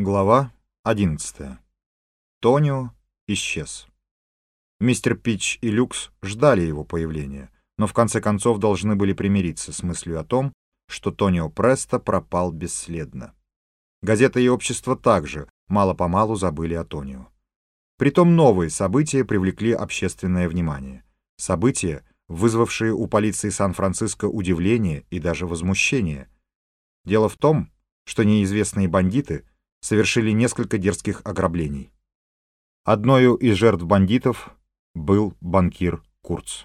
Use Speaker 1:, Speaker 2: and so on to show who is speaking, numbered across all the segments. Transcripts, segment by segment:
Speaker 1: Глава 11. Тонио исчез. Мистер Пич и Люкс ждали его появления, но в конце концов должны были примириться с мыслью о том, что Тонио Престо пропал бесследно. Газета и общество также мало-помалу забыли о Тонио. Притом новые события привлекли общественное внимание. События, вызвавшие у полиции Сан-Франциско удивление и даже возмущение. Дело в том, что неизвестные бандиты — совершили несколько дерзких ограблений. Одною из жертв бандитов был банкир Курц.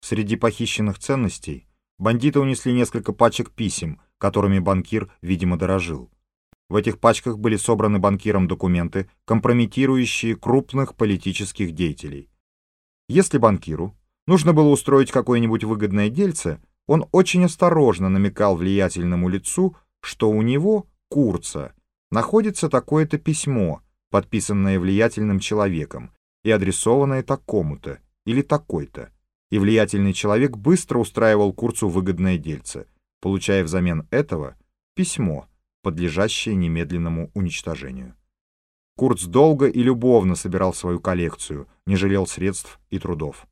Speaker 1: Среди похищенных ценностей бандиты унесли несколько пачек писем, которыми банкир, видимо, дорожил. В этих пачках были собраны банкиром документы, компрометирующие крупных политических деятелей. Если банкиру нужно было устроить какое-нибудь выгодное дельце, он очень осторожно намекал влиятельному лицу, что у него, Курца, находится такое-то письмо, подписанное влиятельным человеком и адресованное такому-то или такой-то, и влиятельный человек быстро устраивал Курцу выгодное дельце, получая взамен этого письмо, подлежащее немедленному уничтожению. Курц долго и любовно собирал свою коллекцию, не жалел средств и трудов.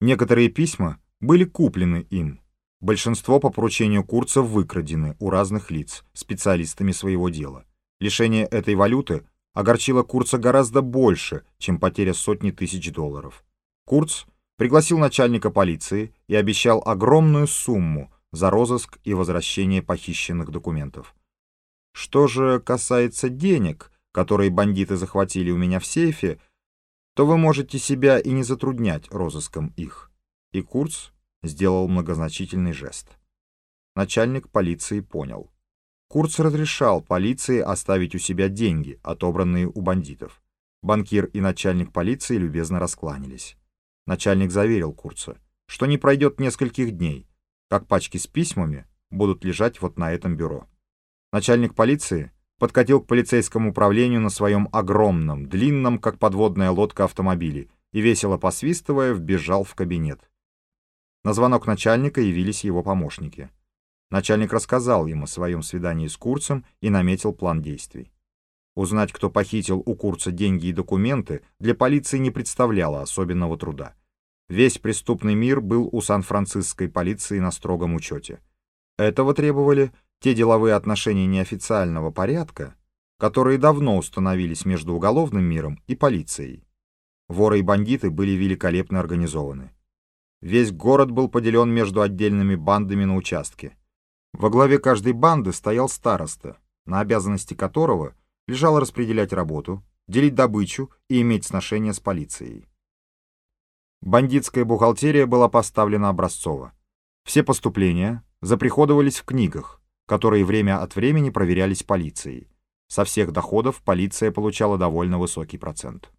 Speaker 1: Некоторые письма были куплены им, Большинство по поручению Курца выкрадены у разных лиц, специалистами своего дела. Лишение этой валюты огорчило Курца гораздо больше, чем потеря сотни тысяч долларов. Курц пригласил начальника полиции и обещал огромную сумму за розыск и возвращение похищенных документов. Что же касается денег, которые бандиты захватили у меня в сейфе, то вы можете себя и не затруднять розыском их. И Курц сделал многозначительный жест. Начальник полиции понял. Курц разрешал полиции оставить у себя деньги, отобранные у бандитов. Банкир и начальник полиции любезно раскланялись. Начальник заверил Курца, что не пройдет нескольких дней, как пачки с письмами будут лежать вот на этом бюро. Начальник полиции подкатил к полицейскому управлению на своем огромном, длинном, как подводная лодка автомобиле и, весело посвистывая, вбежал в кабинет. На звонок начальника явились его помощники. Начальник рассказал ему о своем свидании с Курцем и наметил план действий. Узнать, кто похитил у Курца деньги и документы, для полиции не представляло особенного труда. Весь преступный мир был у Сан-Франциской полиции на строгом учете. Этого требовали те деловые отношения неофициального порядка, которые давно установились между уголовным миром и полицией. Воры и бандиты были великолепно организованы. Весь город был поделен между отдельными бандами на участке. Во главе каждой банды стоял староста, на обязанности которого лежало распределять работу, делить добычу и иметь сношение с полицией. Бандитская бухгалтерия была поставлена образцово. Все поступления заприходовались в книгах, которые время от времени проверялись полицией. Со всех доходов полиция получала довольно высокий процент.